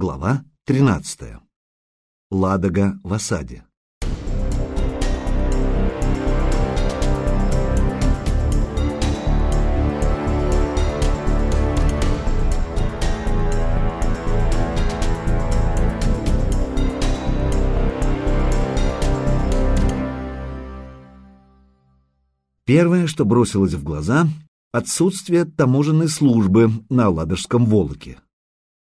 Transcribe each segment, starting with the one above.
Глава 13. Ладога в осаде. Первое, что бросилось в глаза — отсутствие таможенной службы на Ладожском Волоке.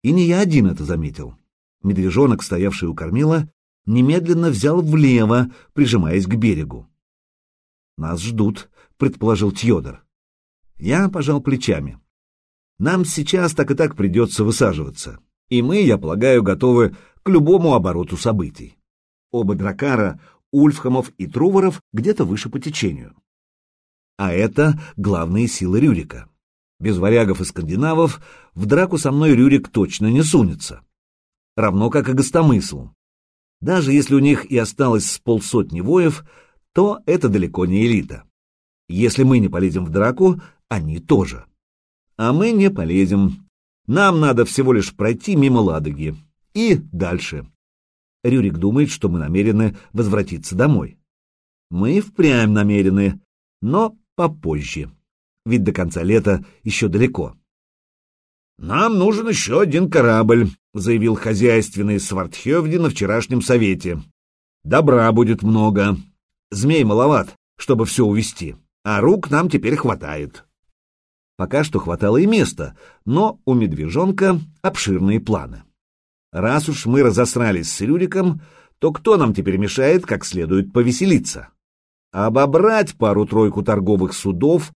И не я один это заметил. Медвежонок, стоявший у кормила, немедленно взял влево, прижимаясь к берегу. «Нас ждут», — предположил Тьодор. Я пожал плечами. «Нам сейчас так и так придется высаживаться, и мы, я полагаю, готовы к любому обороту событий. Оба дракара, Ульфхамов и Труворов где-то выше по течению. А это главные силы Рюрика. Без варягов и скандинавов в драку со мной Рюрик точно не сунется. Равно как и гостомысл. Даже если у них и осталось с полсотни воев, то это далеко не элита. Если мы не полезем в драку, они тоже. А мы не полезем. Нам надо всего лишь пройти мимо Ладоги. И дальше. Рюрик думает, что мы намерены возвратиться домой. Мы впрямь намерены, но попозже, ведь до конца лета еще далеко. «Нам нужен еще один корабль», — заявил хозяйственный Свартхевди на вчерашнем совете. «Добра будет много. Змей маловат, чтобы все увести, а рук нам теперь хватает». Пока что хватало и места, но у медвежонка обширные планы. Раз уж мы разосрались с Рюриком, то кто нам теперь мешает как следует повеселиться? обобрать пару-тройку торговых судов,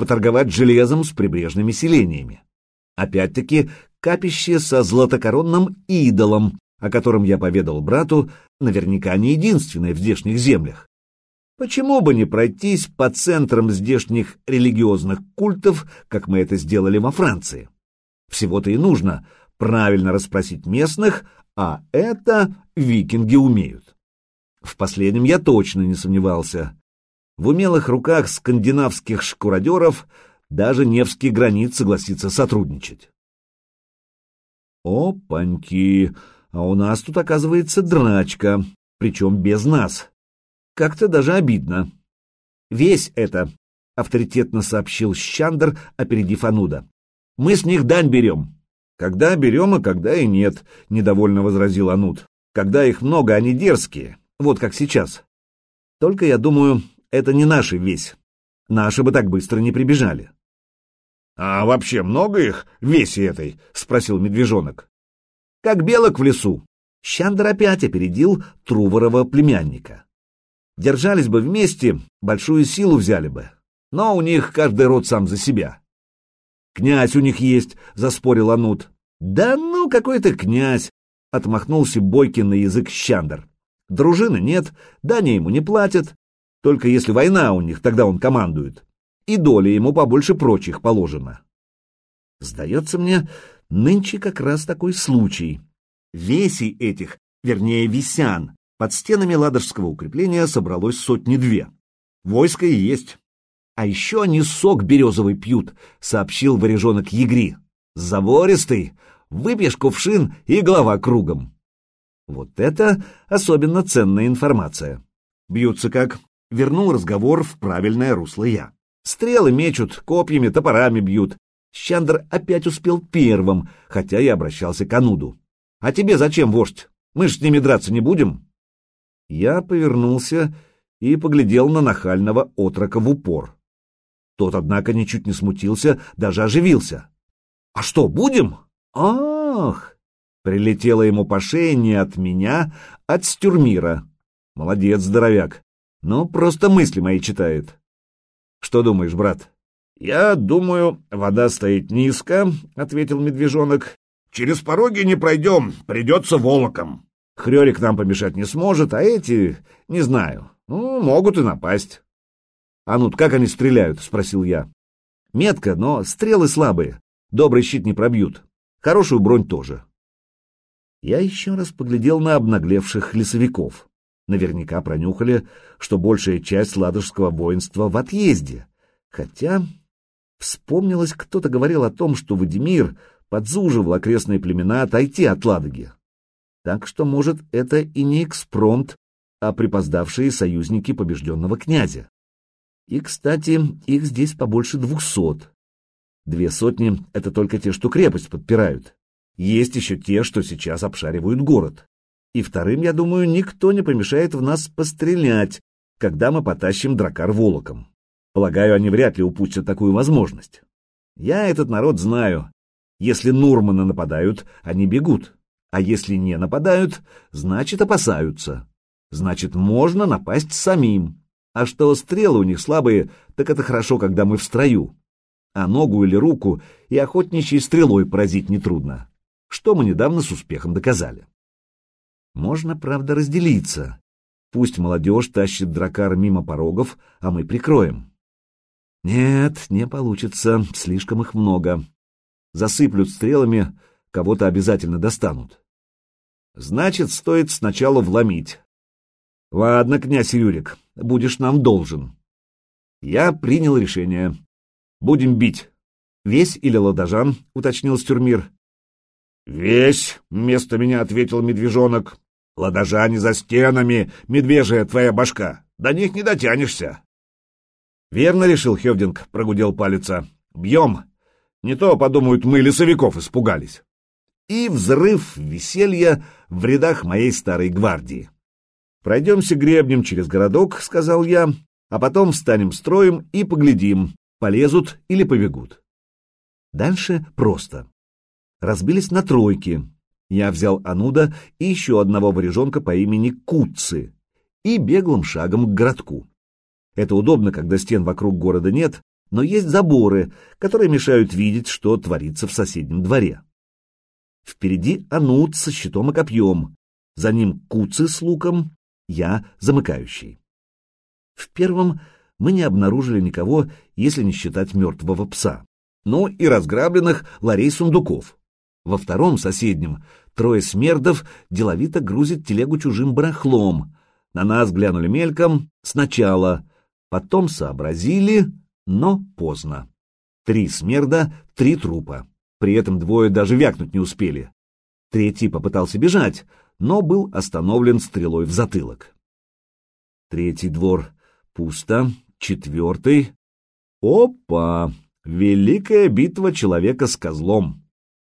поторговать железом с прибрежными селениями. Опять-таки, капище со златокоронным идолом, о котором я поведал брату, наверняка не единственное в здешних землях. Почему бы не пройтись по центрам здешних религиозных культов, как мы это сделали во Франции? Всего-то и нужно правильно расспросить местных, а это викинги умеют. В последнем я точно не сомневался. В умелых руках скандинавских шкуродеров даже Невский гранит согласится сотрудничать. Опаньки! А у нас тут, оказывается, драчка, причем без нас. Как-то даже обидно. Весь это, — авторитетно сообщил Щандер, опередив Ануда. Мы с них дань берем. Когда берем, а когда и нет, — недовольно возразил Ануд. Когда их много, они дерзкие, вот как сейчас. Только, я думаю, это не наша весь. Наши бы так быстро не прибежали. — А вообще много их, веси этой? — спросил медвежонок. — Как белок в лесу. Щандр опять опередил Труворова племянника. Держались бы вместе, большую силу взяли бы. Но у них каждый род сам за себя. — Князь у них есть, — заспорил Анут. — Да ну, какой ты князь! — отмахнулся Бойкин на язык Щандр. — Дружины нет, дани ему не платят, только если война у них, тогда он командует. И доля ему побольше прочих положена. Сдается мне, нынче как раз такой случай. Весей этих, вернее висян, под стенами ладожского укрепления собралось сотни-две. Войско и есть. А еще они сок березовый пьют, сообщил варежонок Егри. Завористый, выпьешь кувшин и голова кругом. Вот это особенно ценная информация. Бьются как? Вернул разговор в правильное русло я. Стрелы мечут, копьями, топорами бьют. Щандр опять успел первым, хотя и обращался к Ануду. «А тебе зачем, вождь? Мы ж с ними драться не будем?» Я повернулся и поглядел на нахального отрока в упор. Тот, однако, ничуть не смутился, даже оживился. «А что, будем?» «Ах!» Прилетело ему по шее не от меня, а от Стюрмира. Молодец, здоровяк. Ну, просто мысли мои читает. Что думаешь, брат? Я думаю, вода стоит низко, ответил медвежонок. Через пороги не пройдем, придется волоком. Хрёрик нам помешать не сможет, а эти, не знаю, ну, могут и напасть. А ну, как они стреляют? спросил я. Метко, но стрелы слабые. Добрый щит не пробьют. Хорошую бронь тоже. Я еще раз поглядел на обнаглевших лесовиков наверняка пронюхали, что большая часть ладожского воинства в отъезде. Хотя вспомнилось, кто-то говорил о том, что Вадимир подзуживал окрестные племена отойти от Ладоги. Так что, может, это и не экспромт, а припоздавшие союзники побежденного князя. И, кстати, их здесь побольше двухсот. Две сотни — это только те, что крепость подпирают. Есть еще те, что сейчас обшаривают город. И вторым, я думаю, никто не помешает в нас пострелять, когда мы потащим дракар волоком. Полагаю, они вряд ли упустят такую возможность. Я этот народ знаю. Если Нурманы нападают, они бегут. А если не нападают, значит опасаются. Значит, можно напасть самим. А что стрелы у них слабые, так это хорошо, когда мы в строю. А ногу или руку и охотничьей стрелой поразить нетрудно. Что мы недавно с успехом доказали. Можно, правда, разделиться. Пусть молодежь тащит дракар мимо порогов, а мы прикроем. Нет, не получится, слишком их много. Засыплют стрелами, кого-то обязательно достанут. Значит, стоит сначала вломить. Ладно, князь Юрик, будешь нам должен. Я принял решение. Будем бить. Весь или ладожан, уточнил Стюрмир. Весь, вместо меня ответил медвежонок. Ладожане за стенами, медвежья твоя башка. До них не дотянешься. Верно решил Хевдинг, прогудел палица. Бьем. Не то, подумают, мы лесовиков испугались. И взрыв веселья в рядах моей старой гвардии. «Пройдемся гребнем через городок», — сказал я, «а потом встанем строем и поглядим, полезут или побегут». Дальше просто. Разбились на тройки. Я взял Ануда и еще одного варежонка по имени Куццы и беглым шагом к городку. Это удобно, когда стен вокруг города нет, но есть заборы, которые мешают видеть, что творится в соседнем дворе. Впереди Анут со щитом и копьем, за ним Куцы с луком, я замыкающий. В первом мы не обнаружили никого, если не считать мертвого пса, ну и разграбленных ларей-сундуков. Во втором, соседнем, трое смердов деловито грузят телегу чужим барахлом. На нас глянули мельком сначала, потом сообразили, но поздно. Три смерда, три трупа. При этом двое даже вякнуть не успели. Третий попытался бежать, но был остановлен стрелой в затылок. Третий двор пусто, четвертый... Опа! Великая битва человека с козлом.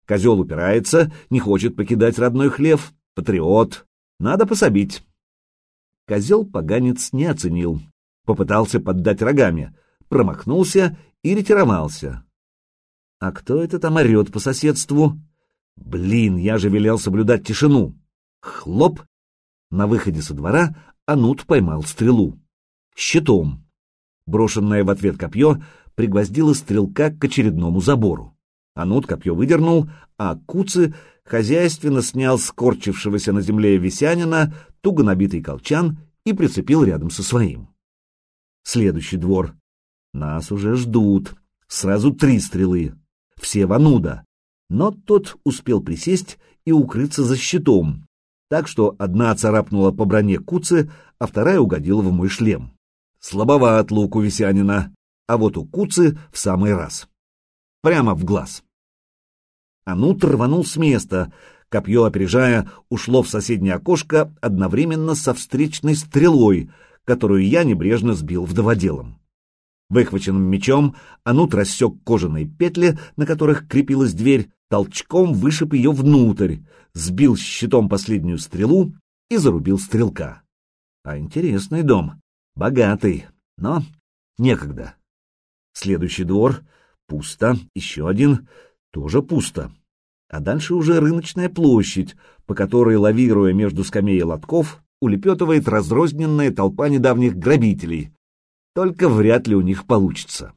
Козел упирается, не хочет покидать родной хлев. Патриот. Надо пособить. Козел поганец не оценил. Попытался поддать рогами, промахнулся и ретировался. А кто это там орет по соседству? Блин, я же велел соблюдать тишину. Хлоп! На выходе со двора Анут поймал стрелу. Щитом. Брошенное в ответ копье пригвоздило стрелка к очередному забору. Анут копье выдернул, а Куцы хозяйственно снял скорчившегося на земле висянина туго набитый колчан и прицепил рядом со своим. Следующий двор. Нас уже ждут. Сразу три стрелы. Все вануда. Но тот успел присесть и укрыться за щитом, так что одна царапнула по броне Куцы, а вторая угодила в мой шлем. Слабоват лук у Висянина, а вот у Куцы в самый раз. Прямо в глаз. Анут рванул с места, копье, опережая, ушло в соседнее окошко одновременно со встречной стрелой, которую я небрежно сбил вдоводелом. Выхваченным мечом Анут рассек кожаные петли, на которых крепилась дверь, толчком вышиб ее внутрь, сбил щитом последнюю стрелу и зарубил стрелка. А интересный дом, богатый, но некогда. Следующий двор — пусто, еще один — тоже пусто. А дальше уже рыночная площадь, по которой, лавируя между скамей и лотков, улепетывает разрозненная толпа недавних грабителей. Только вряд ли у них получится.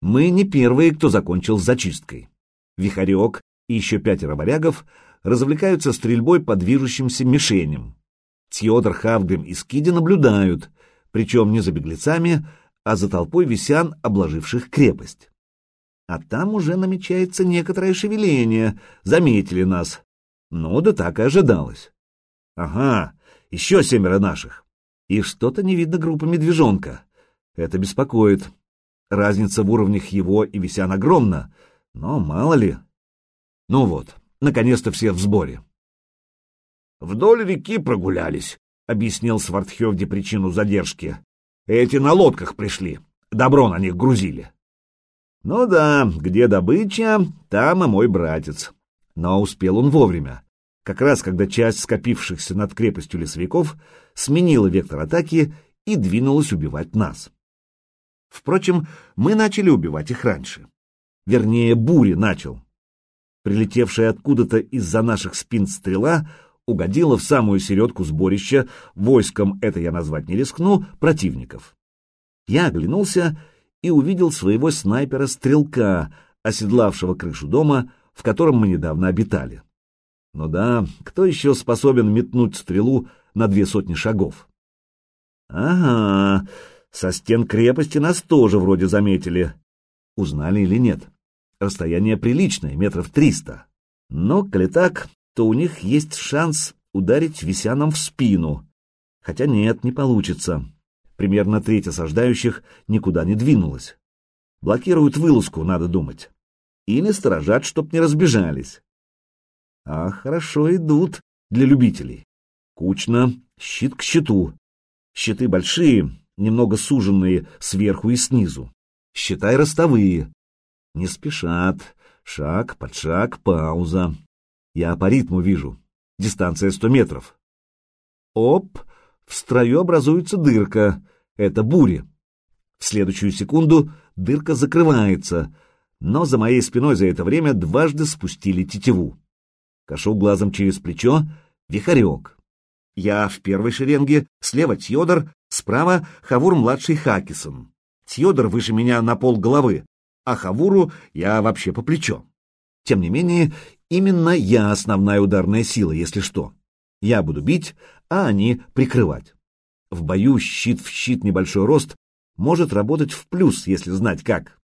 Мы не первые, кто закончил с зачисткой. Вихарек и еще пятеро варягов развлекаются стрельбой по движущимся мишеням. Тьодор, Хавгрим и Скиди наблюдают, причем не за беглецами, а за толпой висян, обложивших крепость. А там уже намечается некоторое шевеление, заметили нас. Ну да так и ожидалось. Ага, еще семеро наших. И что-то не видно группы медвежонка. Это беспокоит. Разница в уровнях его и висян огромна, но мало ли. Ну вот, наконец-то все в сборе. Вдоль реки прогулялись, — объяснил Свардхевде причину задержки. Эти на лодках пришли, добро на них грузили. Ну да, где добыча, там и мой братец. Но успел он вовремя. Как раз когда часть скопившихся над крепостью лесовиков сменила вектор атаки и двинулась убивать нас. Впрочем, мы начали убивать их раньше. Вернее, Бури начал. Прилетевшая откуда-то из-за наших спин стрела угодила в самую середку сборища, войском это я назвать не рискну, противников. Я оглянулся и увидел своего снайпера-стрелка, оседлавшего крышу дома, в котором мы недавно обитали. Ну да, кто еще способен метнуть стрелу на две сотни шагов? Ага, со стен крепости нас тоже вроде заметили. Узнали или нет? Расстояние приличное, метров триста. Но, коли так, то у них есть шанс ударить висянам в спину. Хотя нет, не получится. Примерно треть осаждающих никуда не двинулась. Блокируют вылазку, надо думать. Или сторожат, чтоб не разбежались. А хорошо идут для любителей. Кучно, щит к щиту. Щиты большие, немного суженные сверху и снизу. Считай ростовые. Не спешат. Шаг под шаг, пауза. Я по ритму вижу. Дистанция сто метров. Оп! В строю образуется дырка. Это бури. В следующую секунду дырка закрывается, но за моей спиной за это время дважды спустили тетиву. Кашу глазом через плечо, вихарек. Я в первой шеренге, слева Тьодор, справа Хавур-младший Хакисон. Тьодор выше меня на пол головы, а Хавуру я вообще по плечо. Тем не менее, именно я основная ударная сила, если что. Я буду бить, а они прикрывать. В бою щит в щит небольшой рост может работать в плюс, если знать как.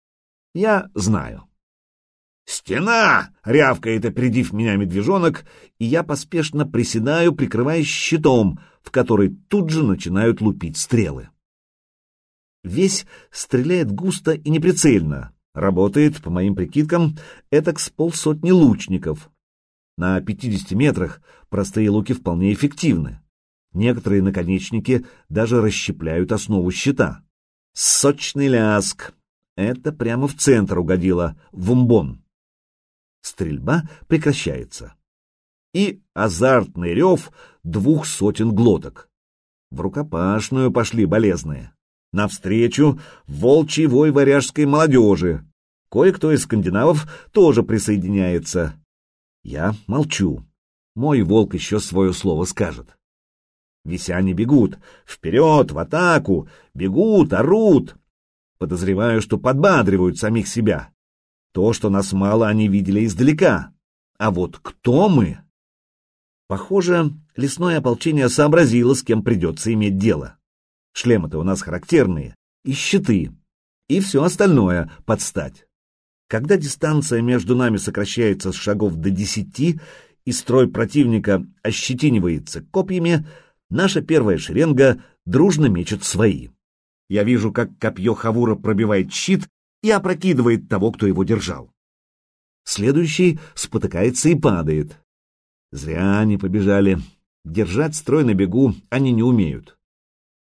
Я знаю. «Стена!» — рявкает, опередив меня медвежонок, и я поспешно приседаю, прикрываясь щитом, в который тут же начинают лупить стрелы. Весь стреляет густо и неприцельно. Работает, по моим прикидкам, этак с полсотни лучников. На 50 метрах простые луки вполне эффективны. Некоторые наконечники даже расщепляют основу щита. Сочный ляск. Это прямо в центр угодило, в умбон. Стрельба прекращается. И азартный рев двух сотен глоток. В рукопашную пошли болезные. Навстречу волчий вой варяжской молодежи. Кое-кто из скандинавов тоже присоединяется. Я молчу. Мой волк еще свое слово скажет. Висяне бегут. Вперед, в атаку! Бегут, орут! Подозреваю, что подбадривают самих себя. То, что нас мало, они видели издалека. А вот кто мы? Похоже, лесное ополчение сообразило, с кем придется иметь дело. Шлемы-то у нас характерные, и щиты, и все остальное подстать. Когда дистанция между нами сокращается с шагов до десяти, и строй противника ощетинивается копьями, наша первая шеренга дружно мечет свои. Я вижу, как копье Хавура пробивает щит и опрокидывает того, кто его держал. Следующий спотыкается и падает. Зря они побежали. Держать строй на бегу они не умеют.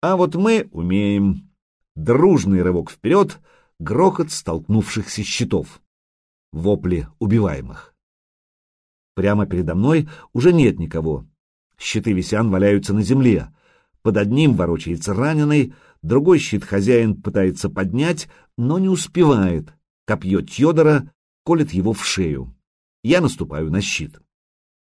А вот мы умеем. Дружный рывок вперед, грохот столкнувшихся щитов. Вопли убиваемых. Прямо передо мной уже нет никого. Щиты висян валяются на земле. Под одним ворочается раненый, другой щит хозяин пытается поднять, но не успевает. Копье Тьодора колет его в шею. Я наступаю на щит.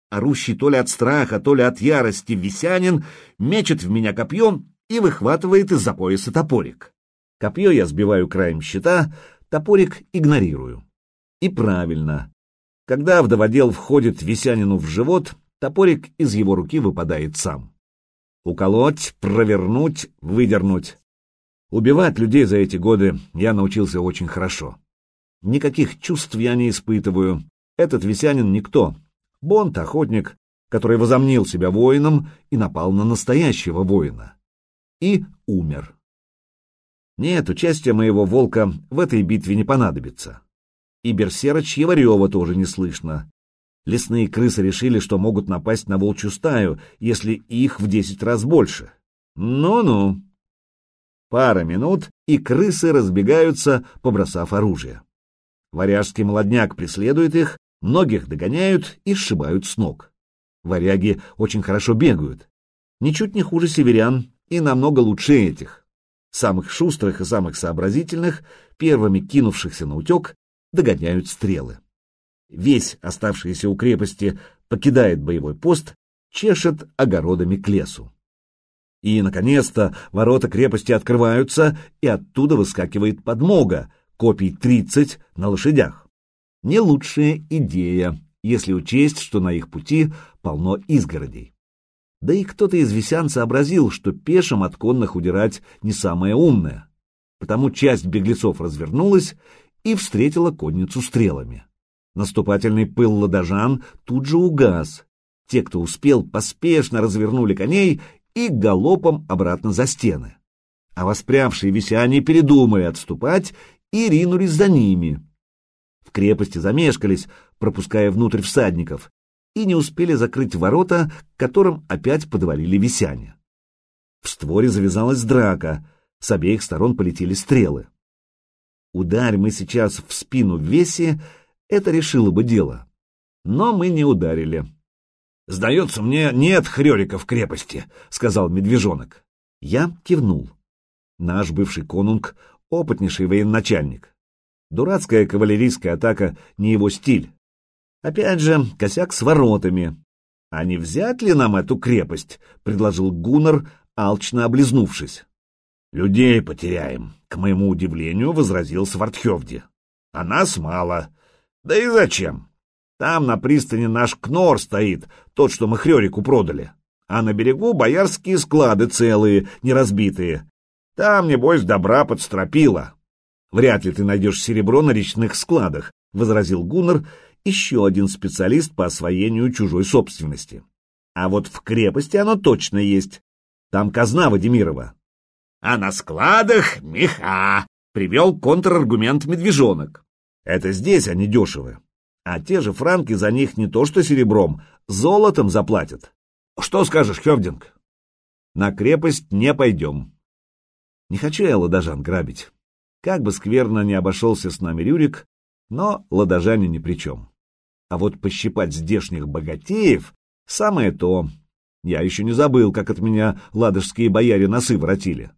Орущий то ли от страха, то ли от ярости висянин мечет в меня копьем и выхватывает из-за пояса топорик. Копье я сбиваю краем щита, топорик игнорирую. И правильно. Когда вдоводел входит висянину в живот, топорик из его руки выпадает сам. Уколоть, провернуть, выдернуть. Убивать людей за эти годы я научился очень хорошо. Никаких чувств я не испытываю. Этот висянин никто. Бонд — охотник, который возомнил себя воином и напал на настоящего воина. И умер. Нет, участия моего волка в этой битве не понадобится. И берсера Чьего рева тоже не слышно. Лесные крысы решили, что могут напасть на волчью стаю, если их в десять раз больше. Ну-ну. Пара минут, и крысы разбегаются, побросав оружие. Варяжский молодняк преследует их, многих догоняют и сшибают с ног. Варяги очень хорошо бегают. Ничуть не хуже северян и намного лучше этих. Самых шустрых и самых сообразительных, первыми кинувшихся на утек, догоняют стрелы. Весь оставшийся у крепости покидает боевой пост, чешет огородами к лесу. И, наконец-то, ворота крепости открываются, и оттуда выскакивает подмога, копий тридцать на лошадях. Не лучшая идея, если учесть, что на их пути полно изгородей. Да и кто-то из висян сообразил, что пешим от конных удирать не самое умное, потому часть беглецов развернулась и встретила конницу стрелами. Наступательный пыл ладожан тут же угас. Те, кто успел, поспешно развернули коней и галопом обратно за стены. А воспрявшие висяне передумали отступать и ринулись за ними. В крепости замешкались, пропуская внутрь всадников, и не успели закрыть ворота, к которым опять подвалили висяне. В створе завязалась драка, с обеих сторон полетели стрелы. Ударь мы сейчас в спину весе, это решило бы дело. Но мы не ударили. — Сдается мне, нет хрёрика в крепости, — сказал медвежонок. Я кивнул. Наш бывший конунг — опытнейший военачальник. Дурацкая кавалерийская атака — не его стиль. Опять же, косяк с воротами. А не взять ли нам эту крепость? — предложил Гуннар, алчно облизнувшись. — Людей потеряем, — к моему удивлению возразил Свардхевди. — А нас мало. Да и зачем? Там на пристани наш Кнор стоит, тот, что мы Хрёрику продали. А на берегу боярские склады целые, не разбитые. Там, небось, добра подстропило. Вряд ли ты найдешь серебро на речных складах, — возразил Гуннар, еще один специалист по освоению чужой собственности. А вот в крепости оно точно есть. Там казна Вадимирова. А на складах меха, — привел контраргумент медвежонок. Это здесь они дешевы. А те же франки за них не то что серебром, золотом заплатят. Что скажешь, Хевдинг? На крепость не пойдем. Не хочу я ладожан грабить. Как бы скверно не обошелся с нами Рюрик, но ладожане ни при чем. А вот пощипать здешних богатеев — самое то. Я еще не забыл, как от меня ладожские бояре носы воротили.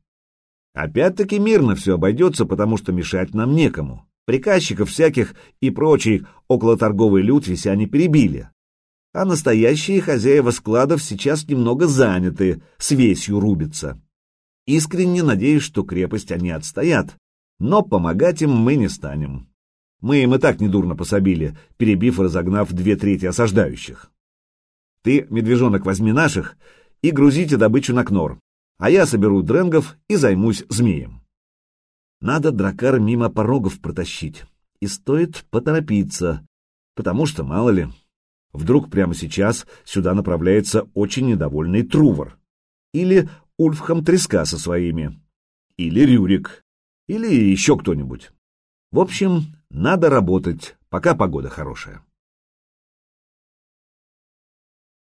Опять-таки мирно все обойдется, потому что мешать нам некому. Приказчиков всяких и прочий околоторговый люд висяне перебили. А настоящие хозяева складов сейчас немного заняты, с весью рубятся. Искренне надеюсь, что крепость они отстоят, но помогать им мы не станем. Мы им и так недурно пособили, перебив и разогнав две трети осаждающих. Ты, медвежонок, возьми наших и грузите добычу на Кнор, а я соберу дренгов и займусь змеем. Надо дракар мимо порогов протащить, и стоит поторопиться, потому что, мало ли, вдруг прямо сейчас сюда направляется очень недовольный Трувор, или Ульфхам Треска со своими, или Рюрик, или еще кто-нибудь. В общем, надо работать, пока погода хорошая.